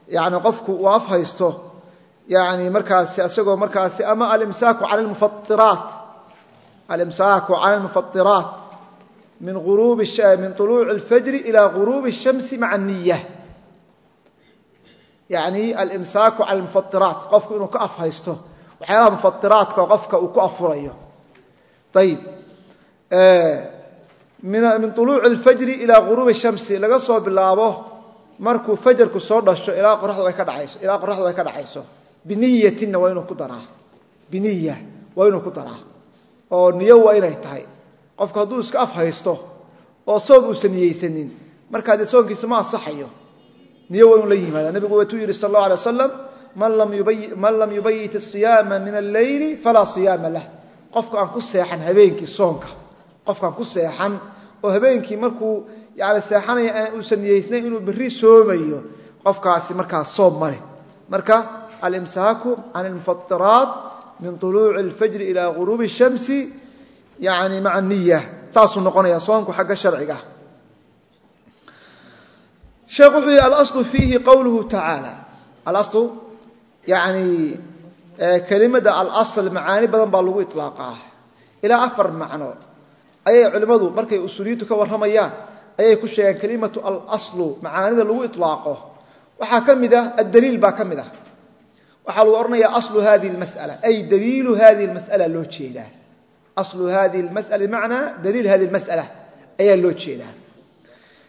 Speaker 1: yani qofku uu af haysto yani markaasi isagoo markaasi ama alimsaaku can lmufairaat alimsaaku can almufatiraat min urubi min طuluuci اlfajri ila guruubi الshamsi maca الniya yani alimsaaku cala almufatiraat qofku inuu ka af haysto waxyaalaha mufatiraadka qofka uu ku afurayo ayib min uluuci alfajri ilaa guruubi shamsi laga soo bilaabo markuu fajarku soo dhasho ilaa qoraxdu ay ka dhacayso ilaa qoraxdu ay ka dhacayso biniyatinna waa inuu ku daraa. Biniya waa inuu ku daraa. Oo niyo waa inay tahay. Qofku hadduu iska af haysto oo soon uusan niyeysanin markaa dee soonkiisa ma ansaxayo. Niyo waa inuu la yimaada. Nabigu waatuu yidhi sal allau alay wasalam man lam yubayit asiyaama min alleyli falaa siyaama lah. Qofka aan ku seexan habeenkii soonka qofkaan ku seexan oo habeenkii markuu yani seexanaya aan uusan niyeysnayn inuu berri soomayo qofkaasi markaa soom ma marka alimsaaku can almufatiraat min uluuci alfajri ila guruubi shamsi yani maca niya saasuu noqonaya soonku xagga sharciga. Sheekh wuxuu yihi alaslu fiihi qowluhu tacaala alaslu yani kelimada alasl macaani badan baa lagu ilaaqaa ilaa afar macno ayay culimmadu markay usuuliyintu ka warramayaan ayay ku sheegeen kelimatu alaslu macaanida lagu ilaaqo waxaa ka mid ah addaliil baa ah. Lagu odhanayaa aslu hadihi lmas'ala ay daliilu hadihi lmas'ala loo jeedaa. Aslu hadihi lmas'ala bimacnaa daliil hadihi lmas'ala ayaa loo jeedaa.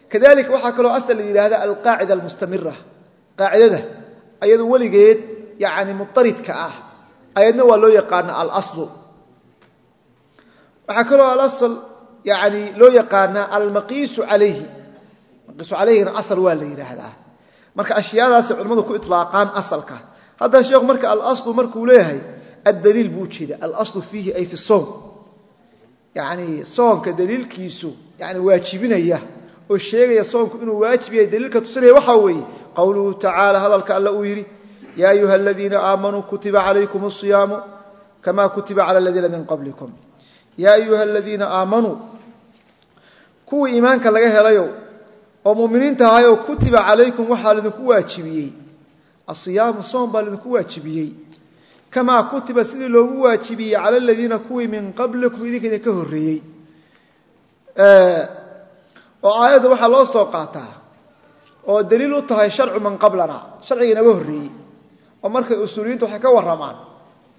Speaker 1: Kadalika waxaa kaloo asal la yidhahda alqaacida almustamira qaacidada ayadu weligeed yani mutaridka ah ayadna waa loo yaqaana alaslu waxaa kaloo alasl yani loo yaqaanaa almaqiisu calayhi. Maqiisu calayhina asal waa la yidhaahdaa marka ashyaadaasay culimmadu ku ilaaqaan asalka. Haddana sheekhu marka alaslu markuu leeyahay addaliil buu ujeeda alaslu fiihi ay fi soom yani soonka daliilkiisu yani waajibinaya oo sheegaya soonku inuu waajib yahay daliilka tusinaya waxaa weeye qowluhu tacaala hadalka alla uu yidhi yaa ayuha aladiina aamanuu kutiba calaykum asiyaamu kama kutiba cala aladiina min qablikum yaa ayuha aladiina aamanuu kuwii iimaanka laga helayo oo muminiinta ahayoo kutiba calaykum waxaa lidinku waajibiyey. Asiyaamu soom baa lidinku waajibiyey. Kamaa kutiba sidii loogu waajibiyey cala aladiina kuwii min qablikum idinka idinka horreeyey. Oo aayadda waxaa loo soo qaataa oo daliil u tahay sharcu man qablana sharciga inaga horreeyey. Oo markay usuuliyiintu waxay ka warramaan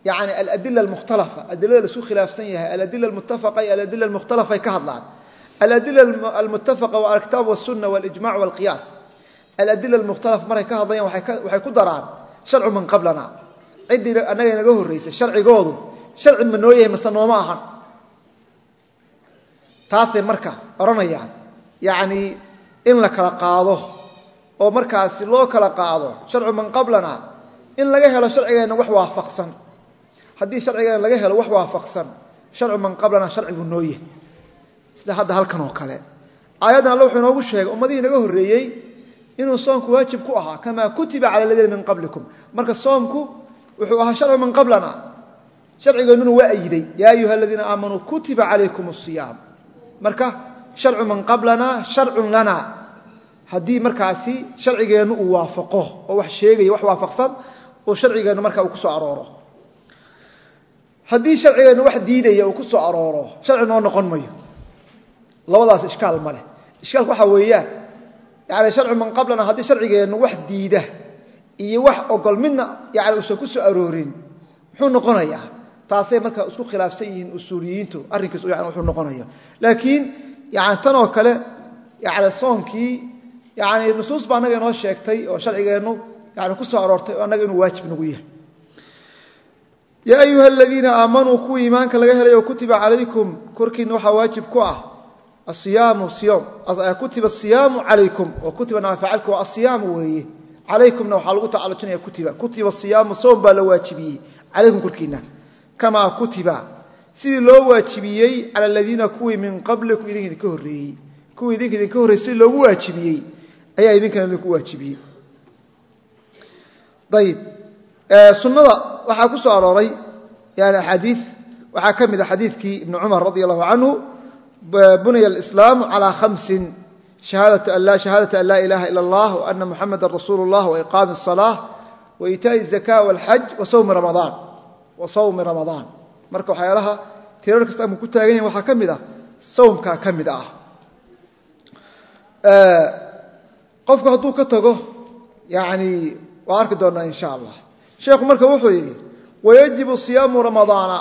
Speaker 1: yani aladila almukhtalafa. Adilada la isku khilaafsan yahay. Aladila almuttafaqa iyo aladila almukhtalafay ka hadlaan. Aladila almuttafaqa waa alkitaab walsunna walijmac walqiyaas aladila almukhtalafa markay ka hadlayaan waxay ku daraan sharcu man qablana. Ciddii annaga inaga horraysay sharcigoodu. Sharci ma noo yahay mase nooma ahan. Taasay marka odhanayaan yacnii in la kala qaado oo markaasi loo kala qaado sharcu man qablana in laga helo sharcigeenna wax waafaqsan haddii sharcigeenna laga helo wax waafaqsan sharcu man qablana sharcigu noo sida hadda halkan oo kale. Aayaddan alle wuxuu inoogu sheegay ummadihii naga horreeyey inuu soomku waajib ku ahaa kamaa kutiba cala aladiina min qablikum. Marka soomku wuxuu ahaa sharcu man qablana. Sharcigeennuna waa ayiday. Yaa ayuha aladiina aamanuu kutiba calaykum asiyaam marka sharcu man qablana sharcun lana. Haddii markaasi sharcigeennu uu waafaqo oo wax sheegaya wax waafaqsan oo sharcigeennu marka uu ku soo arooro haddii sharcigeennu wax diidaya uu ku soo arooro sharci noo noqon mayo labadaas ishkaal ma leh. Ishkaalku weeyaan yani sharcu man qablana haddii sharcigeennu wax diida iyo wax ogol midna yani uusan ku soo aroorin muxuu noqonayaa taasay marka isku khilaafsan yihiin usuuliyiintu arrinkiis yani wuxuu noqonaya. Laakiin yani tan oo kale yani soonkii yani nusuus baa annaga sheegtay oo sharcigeennu yani ku soo aroortay oo inuu waajib nagu yahay yaa ayuha aladiina aamanuu kuwii iimaanka laga helay oo kutiba calaykum korkiina waxaa waajib ku ah asiyaamu siyom kutiba asiyaamu calaykum oo kutiba naafacalka waa asiyaamu weeye. Calaykumna waxaa lagu tacalujinaya kutiba. Kutiba asiyaamu soom baa la waajibiyey calaykum korkiina kamaa kutiba. Sidii loo waajibiyey cala aladiina kuwii min qablikum idinka idinka horreeyey. Kuwii idinka idinka horreyey sidii loogu waajibiyey ayaa idinkana idinku waajibiyey. Ayib sunnada waxaa ku soo arooray yani axaadii waxaa ka mid a xadiidkii ibni cumar radi allahu canhu bunya alislaamu calaa khamsin shahaadatu an laa ilaha ila allah wa ana muxameda rasuulu اllah wa iqaami الصalaaة wa iitaaءi الzaka wاlxaj wa sawmi ramadaan wa sawmi ramadaan marka waxyaalaha tirar kasta ama ku taagan yahin waxaa ka mid ah sawmkaa ka mid ah qofku hadduu ka tago yani waa arki doonaa in sha allah sheekhu marka wuxuu yidhi wayajibu siyaamu ramadaana.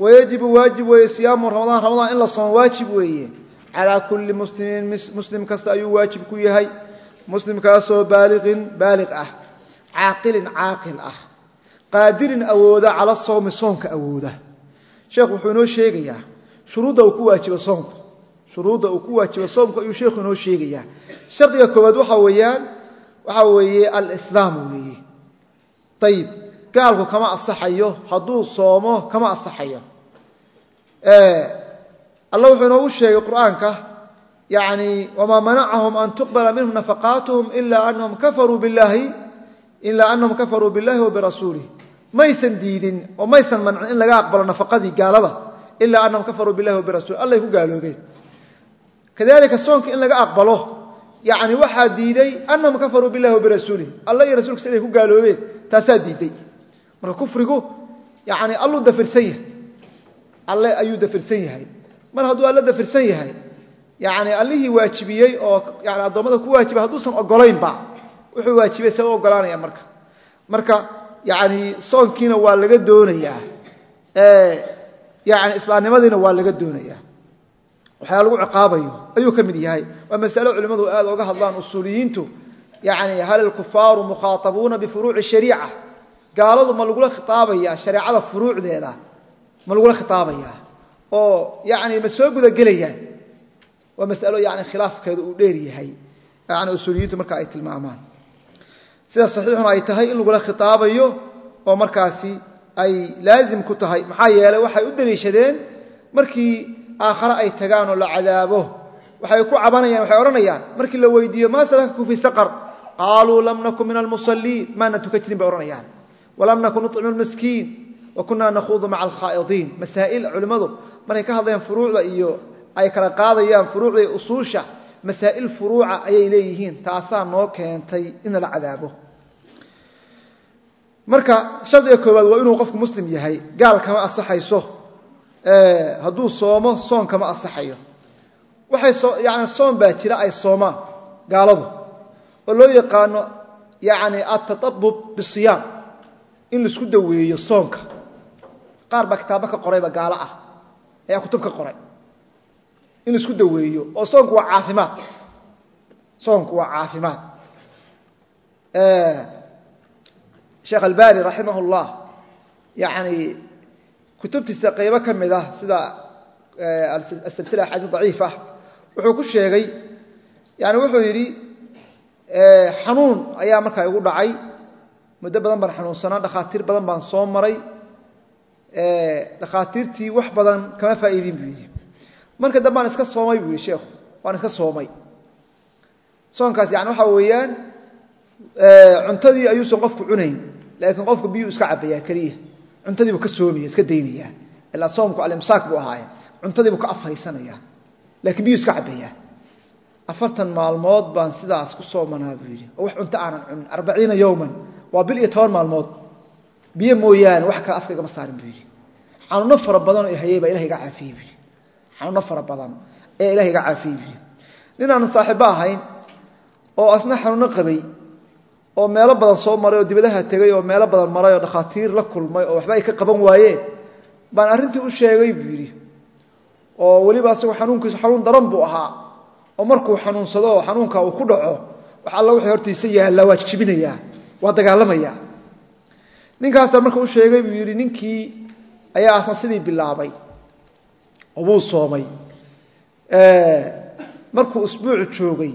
Speaker 1: Wayajibu waajib weeye siyaamu ramadaan. Ramadaan in la soomo waajib weeye. Calaa kulli muslimin muslim kasta ayuu waajib ku yahay. Muslimkaasoo baaliqin baaliq ah. Caaqilin caaqil ah. Qaadirin awooda cala sawmi soonka awooda. Sheekhu wuxuu inoo sheegayaa shuruudda uu ku waajibo soomku shuruudda uu ku waajibo soomku ayuu sheekhu inoo sheegayaa. Shardiga koowaad waxa weeyaan waxaa weeye alislaam weeye. Ayib gaalku kama asaxayo hadduu soomo kama asaxayo alla wuxuu inoogu sheegay qur'aanka yani wamaa manacahum an tuqbala minhum nafaqaatuhum ila anahum kafaruu billahi ilaa anahum kafaruu billahi wa maysan diidin oo maysan mancin in laga aqbalo nafaqadii gaalada ilaa anahum kafaruu billahi wa allay ku gaaloobeen. Kadalika soonka in laga aqbalo yani waxaa diiday anahum kafaruu billahi wa alla iyo rasulkiisa inay ku gaaloobeen taasaa diiday marka kufrigu yani alluu dafirsan yahay. Alle ayuu dafirsan yahay. Mar hadduu alle dafirsan yahay yani allihii waajibiyey oo yani addoommada ku waajibay hadduusan ogolaynba wuxuu waajibay see u ogolaanaya marka. Marka yani soonkiina waa laga doonayaa. Yani islaamnimadiina waa laga doonayaa. Waxyaa lagu ciqaabayo ayuu ka mid yahay. Waa masalo culimmadu aad oga hadlaan usuuliyiintu yani hal ilkufaaru mukhaatabuuna bifuruuci shariica gaaladu ma lagula khitaabaya shareecada furuucdeeda ma lagula khitaabaya oo yani ma soo gudagelayaan. Waa masalo yani khilaafkeedu uu dheer yahay yani usuuliyiintu marka ay tilmaamaan. Sida saxiixuna ay tahay in lagula khitaabayo oo markaasi ay laazim ku tahay maxaa yeelay waxay u daliishadeen markii aakhare ay tagaan oo la cadaabo. Waxay ku cabanayaan waxay odhanayaan markii la weydiiyo maa salakakum fii saqar qaaluu lam nakun min almusalliin maana tuka bay odhanayaan walam nakun nuطcimu lmiskiin wa kunaa nakhuudu maca alkhaa'idiin masaa'il culimmadu markay ka hadlayaan furuucda iyo ay kala qaadayaan furuucda iyo usuusha masaa'il furuuca ayay leeyihiin taasaa noo keentay in la cadaabo. Marka shardiga koowaad waa inuu qofku muslim yahay gaal kama asaxayso hadduu soomo soon kama asaxayo waxay yani soon baa jira ay soomaan gaaladu. Oo loo yaqaano yani atatabub bisiyaam in la isku daweeyo soonka. Qaar baa kitaabo ka qorayba gaalo ah. Ayaa kutub ka qoray. In la isku daweeyo. Oo soonku waa caafimaad. Soonku waa caafimaad. Sheekh albani raximah اllah yani kutubtiisa qaybo ka mid ah sida asilsila axaadiis daciif ah wuxuu ku sheegay yani wuxuu yidhi xanuun ayaa markaa igu dhacay muddo badan baan xanuunsanaa dhakhaatiir badan baan soo maray dhakhaatiirtii wax badan kama faa'iidin buu yidhi. Marka dambe iska soomay buu yidhi sheekhu waan iska soomay. Soonkaas yani waxaa weeyaan cuntadii ayuusan qofku cunayn laakiin qofku biyuu iska cabayaa keliya. Cuntadiibuu ka soomaya iska daynayaa ilaa soomku alimsaak buu ahaaye. Cuntadiibuu ka afhaysanaya laakiin biyuu iska cabayaa. Afartan maalmood baan sidaas ku soomanaa buu yidhi. Oo wax cunto aanan cunin arbaciina yowman waa bil iyo toban maalmood. Biyo mooyaane wax kale afka igama saarin buu yidhi. Xanuuno fara badan oo hayey baa ilaha iga caafiyey buu yidhi. Xanuuno fara badan ayaa ilaha iga caafiyey buu yidhi. Nin aanan saaxiibbo ahayn oo asna xanuuno qabay oo meelo badan soo maray oo dibadaha tegay oo meelo badan maray oo dhakhaatiir la kulmay oo waxba ay ka qaban waayeen baan arrintii u sheegay buu yidhi. Oo weliba asagoo xanuunkiisu xanuun daran buu ahaa. Oo markuu xanuunsado oo xanuunka uu ku dhaco wax alla wixii hortiisa yaalla waa waa dagaalamayaa ninkaasaan marka u sheegay buu yidhi ninkii ayaa asna sidii bilaabay oo wuu soomay. Markuu usbuuc joogay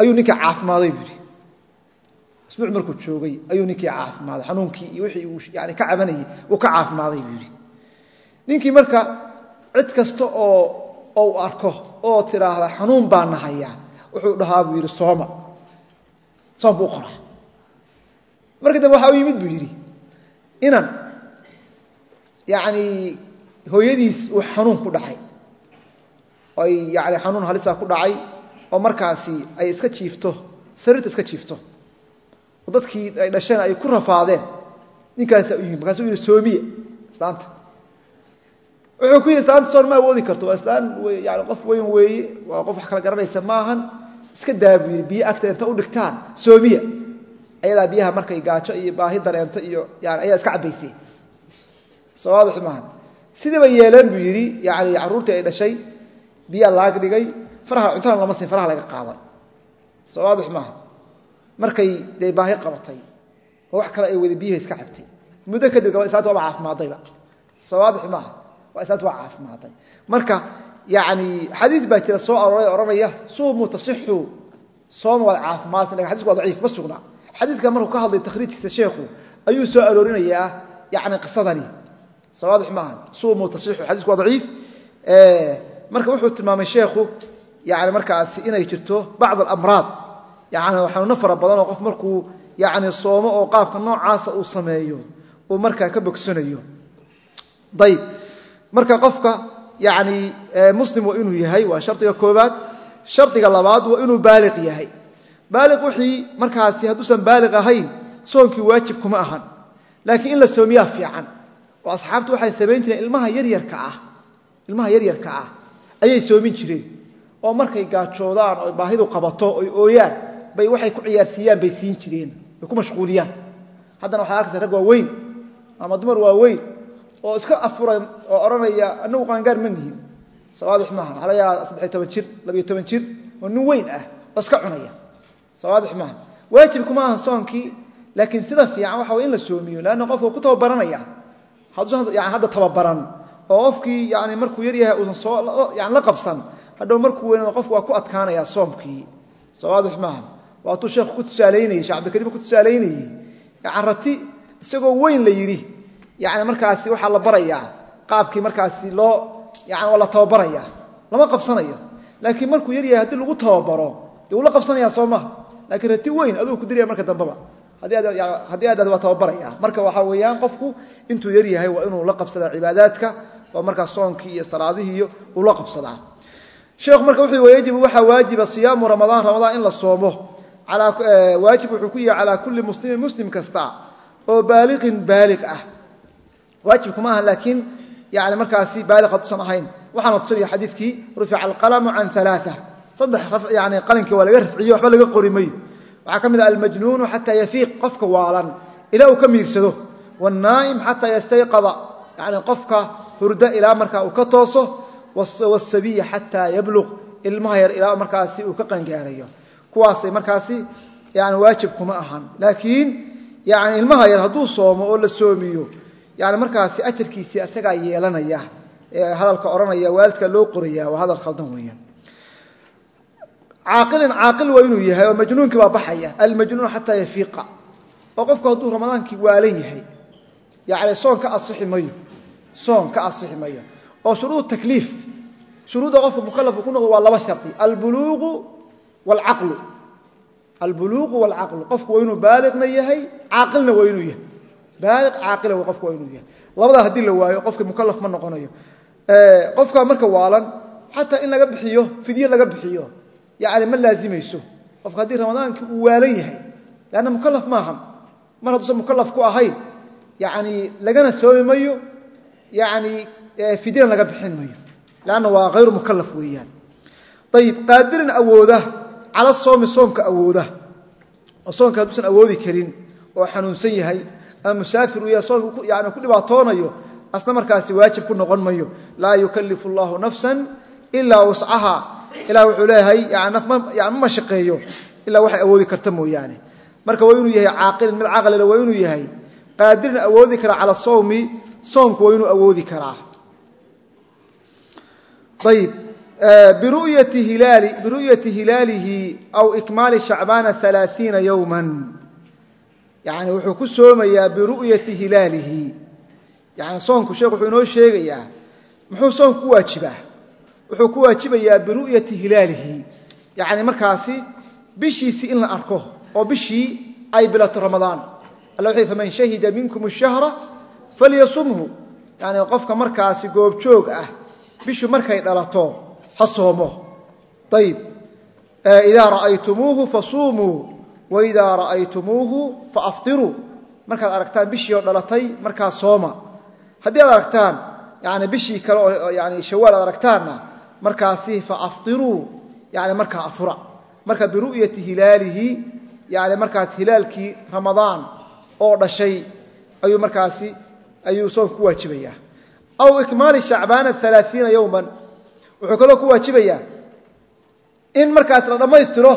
Speaker 1: ayuu ninkii caafimaaday buu yidhi. Usbuuc markuu joogay ayuu ninkii caafimaaday xanuunkii iyo wixii uu yani ka cabanayay uu ka caafimaaday buu yidhi. Ninkii marka cid kasta oo ou arko oo tidhaahda xanuun baa nahaya wuxuu dhahaa buu yidhi sooma. Soom buu qoraa markii dambe waxaa u yimid buu yidhi inan yani hooyadiis uu xanuun ku dhacay. Ay yani xanuun halisa ku dhacay oo markaasi ay iska jiifto sariirta iska jiifto. Oo dadkii ay dhasheen ay ku rafaadeen. Ninkaasaa u yimid markaasuu yidhi soomiye islaanta. Wuxuu ku yidhi islaanta soon ma awoodi karto waa islaan yani qof weyn weeye waa qof wax kala garanaysa maahan. Iska daa buu yidhi biyo agta inta u dhigtaan soomiya ayadaa biyaha markay gaajo iyo baahi dareento iyo yani ayadaa iska cabaysay. Soo waadix maaha sidii bay yeeleen buu yidhi yani carruurtii ay dhashay biyaa laag dhigay faraha cuntadan lama siin faraha laga qaaday. Soo waadix markay dee baahi qabatay oo wax kale ay wada biyaha iska cabtay. Muddo kadib gabad islaanta waaba caafimaadayba. Soo waadix waa islaanta waa caafimaaday marka yani xadiid baa jira soo arooray odhanaya suumuu tasixu sooma waad caafimaadsan laakiin xadisku waa daciif ma sugna xadiidkan markuu ka hadlay takhriijkiisa sheekhu ayuu soo aroorinayaa yani qisadani. Soo waadix maaha suumuu tasixu xadisku waa daciif. Marka wuxuu tilmaamay sheekhu yani markaasi inay jirto bacd alamraad. Yani xanuuno fara badan oo qof markuu yani soomo oo qaabka noocaasa uu sameeyo uu markaa ka bogsanayo. Ayb marka qofka yani muslim waa inuu yahay waa shardiga koobaad shardiga labaad waa inuu baaliq yahay baaliq wixii markaasi hadduusan baaliq ahayn soonkii waajib kuma ahan. Laakiin in la soomiyaa fiican oo asxaabtu waxay samayn jireen ilmaha yaryarka ah ilmaha yaryarka ah ayay soomin jireen. Oo markay gaajoodaan oo baahidu qabato oy ooyaan bay waxay ku ciyaarsiiyaan bay siin jireen bay ku mashquuliyaan. Haddana waxaad arkaysa rag waaweyn ama dumar waaweyn oo iska afuran oo odhanaya anagu qaangaar ma nihin sawaadix maaha waxaa saddexiy toban jir labiyo toban jir oo nin weyn ah oo iska cunaya sawaadix waajib kuma aha soonkii laakiin sida fiican waxa way in la soomiyo leanna qofka ku tababaranaya. Hadduusan yani hadda tababaran oo qofkii yani markuu yar yahay uusan soo yani la qabsan hadhow markuu weynado qofku waa ku adkaanaya soomkii sawaadix maaha. Waatuu sheekhu ku tusaalaynayey shek cabdikariim ku tusaalaynayey carati isagoo weyn la yidhi yani markaasi waxaa la barayaa qaabkii markaasi loo yani waa tababaraya. Lama qabsanayo. Laakiin markuu yar yahay haddii lagu tababaro dee uu la qabsanaya soo laakiin rati weyn aduu ku diraya marka dambeba haddii aad waa tababaraya marka waxaa weeyaan qofku intuu yar yahay waa inuu la qabsadaa cibaadaadka oo markaa soonkii iyo salaadihiiyo uu la qabsadaa. Sheekhu marka wuxuu wayajibu waxaa waajiba siyaamu ramadaan ramadaan in la soomo. Waajib wuxuu ku yahay calaa kulli muslimin muslim kasta oo baaliqin baaliq ah. Waajib kuma aha laakiin yani markaasi baaliq hadduusan ahayn. Waxaana tusinaya xadiidkii rufica alqalamu can alaaa saddex yani qalinkii waa laga rafciyo waxba laga qori mayo. Waxaa ka mid ah almajnuunu xataa yafiiq qofka waalan ilaa uu ka miirsado. Wاnnaa'im xataa yastayqada yani qofka hurda ilaa markaa uu ka tooso wاsabiya xataa yabluq ilmaha yar ilaa markaasi uu ka qangaarayo. Kuwaasay markaasi yani waajib kuma ahan. Laakiin yani ilmaha yar hadduu soomo oo la soomiyo yani markaasi ajarkiisii caaqilin caaqil waa inuu yahay oo majnuunkii baa baxaya. Almajnuun xataa yafiiqa. Oo qofku hadduu ramadaankii waalan yahay. Yani soon ka asixi mayo. Soon ka asixi mayo. Oo shuruud takliif. Shuruudda qofka mukalafku ku noqdo waa laba shardi albuluuqu waalcaqlu albuluuqu waalcaqlu qofku waa inuu baaliqna yahay caaqilna waa inuu yahay. Baaliq caaqila qofku waa inuu yahay. Labadaa haddii la waayo qofka mukalaf ma noqonayo. Qofka marka waalan xataa in laga bixiyo fidye laga bixiyo yani ma laazimayso qofka haddii ramadaankii uu waalan yahay leanna mukalaf maaha mar hadduusan mukalaf ku ahayn yani lagana soomi mayo yani fidyana laga bixin mayo. Leanna waa hayru mukalaf weeyaan. Ayib qaadirin awooda cala soomi soomka awooda. Oo soonka hadduusan awoodi karin oo xanuunsan yahay. Ama musaafir uu yahay soonka yani ku dhibaatoonayo asna markaasi waajib ku noqon mayo. Laa yukalifu allahu nafsan ilaa wascaha ilah wuxuu leeyahay ma mashaqeeyo ilaa waxay awoodi karta mooyaane. Marka waa inuu yahay caaqilin mid caqlile waa inuu yahay qaadirin awoodi karaa cala sawmi soomku waa inuu awoodi karaa. Ayib biru'yati hilaalihi aw ikmaali shacbaana alaaiina yowman yani wuxuu ku soomayaa biru'yati hilaalihi. Yani soonku sheekh wuxuu inoo sheegayaa muxuu soonku ku waajibaa wuxuu ku waajibayaa biru'yati hilaalihi. Yani markaasi bishiisii in la arko oo bishii ay bilato ramadaan. Alla wuxuu faman shahida minkum ashahra falyasumhu. Yani qofka markaasi goobjoog ah bishu markay dhalato ha soomo. Ayib idaa ra'aytumuuhu fasuumuu waidaa ra'aytumuuhu faaftiruu. Markaad aragtaan bishii oo dhalatay markaa sooma. Haddii aad aragtaan yani bishii kale oo yani shawaal aad aragtaanna markaasi faaftiruu yani markaa afura. Marka biru'yati hilaalihi yani markaas hilaalkii ramadaan oo dhashay ayuu markaasi ayuu soonka ku waajibayaa. Aw ikmaali shacbaana alaaiina yowman wuxuu kaloo ku waajibayaa in markaas la dhammaystiro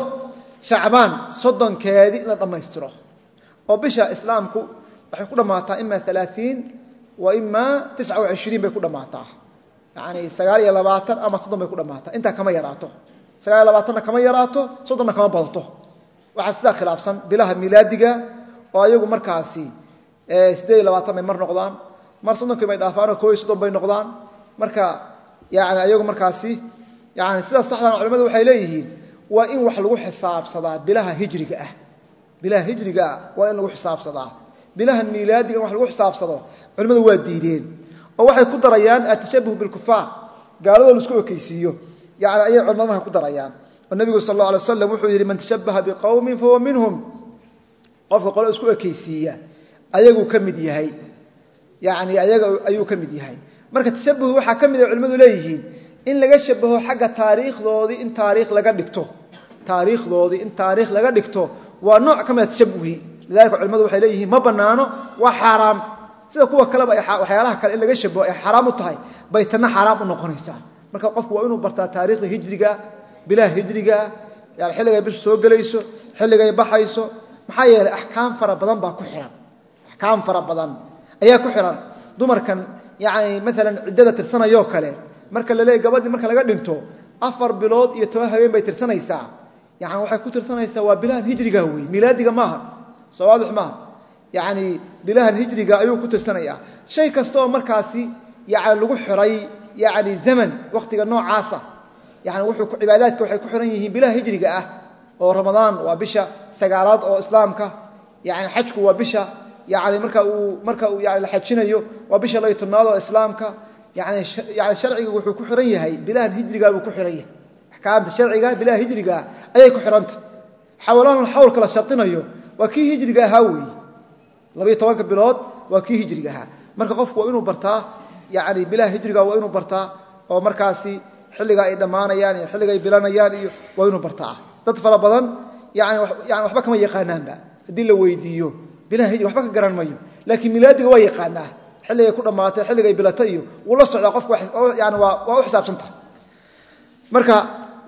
Speaker 1: shacbaan soddonkeedii la dhammaystiro oo bisha islaamku waxay ku dhammaataa ima alaaiin wa ima tisca wa cishriin bay ku dhammaataa yani sagaal iyo labaatan ama soddon bay ku dhammaataa intaa kama yaraato. Sagaal iyo labaatanna kama yaraato soddonna kama badato waxaa sidaa khilaafsan bilaha milaadiga oo ayagu markaasi siddeed iyo labaatan bay mar noqdaan mar soddonkii bay dhaafaanoo koo iyo soddon bay noqdaan. Marka yani ayagu markaasi yani sidaas saxdan culimadu waxay leeyihiin waa in wax lagu xisaabsadaa bilaha hijriga ah. Bilaha hijriga ah waa in lagu xisaabsadaa. Bilaha miilaadiga in wax lagu xisaabsado culimmadu waa diideen oo waxay ku darayaan atashabuh bilkufaar gaaladoo la isku ekeysiiyo yani ayay culimadaha ku darayaan. Oo nabigu sal alla alay wuxuu yidhi man tashabaha biqowmin fahuwa minhum. Qofka qole isku ekeysiiya ayaguu ka yahay. Yani ayaga ayuu ka yahay. Marka tashabuh waxaa ka mid a culimmadu leeyihiin in laga shabaho xagga taariikhdoodii in taariikh laga dhigto. Taariikhdoodii in taariikh laga dhigto waa nooc ka mida tashabuhi lidalika culimadu waxay leeyihiin ma banaano waa xaaraam sida kuwa kaleba waxyaalaha kale in laga shabaho ay xaaraam u tahay bay tanna xaaraam u noqonaysaa. Marka qofku waa inuu bartaa taariikhda hijriga bilaha hijriga yani xilligay bishu soo gelayso xilligay baxayso maxaa yeelay axkaam fara badan baa ku xihan axkaam fara badan ayaa ku xihan dumarkan yani maalan ciddada tirsanayoo kale marka la gabadhii marka laga dhinto afar bilood iyo toban habeen bay tirsanaysaa. Yani waxay ku tirsanaysaa waa bilahan hijriga wey milaadiga maaha soo yani bilahan hijriga ayuu ku tirsanayaa. Shay kasta oo markaasi yani lagu xiray yani zaman waktiga noocaasa yani wuxuu cibaadaadka waxay ku xiran yihiin bilaha hijriga ah oo ramadaan waa bisha sagaalaad oo islaamka yani xajku waa bisha yani marka uu marka uu yani la xajinayo waa bisha lay tobnaad oo islaamka yani yani sharciga wuxuu ku xiran yahay bilahan hijriga buu ku xiran yahay. Axkaamta sharciga bilaha hijriga ayay ku xihanta xawalaan xawlka la sharinayo waa kii hijriga ahaa weeye labayo tobanka bilood waa kii hijriga ahaa. Marka qofku waa inuu bartaa yani bilaha hijriga waa inuu bartaa oo markaasi xilliga ay dhammaanayaan iyo xilliga ay bilanayaan iyo waa inuu bartaa. Dad fara badan yani waxba kama yaqaanaanba. Haddii la weydiiyo bilaha hijri waxba ka garan mayo laakiin milaadiga waa yaqaanaa. Xilligay ku dhammaatay xilligay bilatay iyo wuu la socdaa qofku yani waa u xisaabsantah marka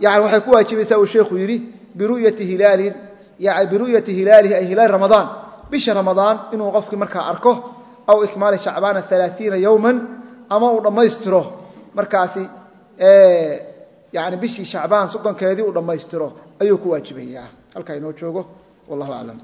Speaker 1: yani waxay ku waajibaysaa uu sheekhu yidhi biruyati hilaalin biru'yati hilaalihi ay hilaal ramadaan bisha ramadaan inuu qofkii markaa arko aw ikmaali shacbaana alaaiina yowman ama uu dhammaystiro markaasi yani bishii shacbaan soddonkeedii uu dhammaystiro ayuu ku waajibayaa halkaa inoo joogo wallahu aclam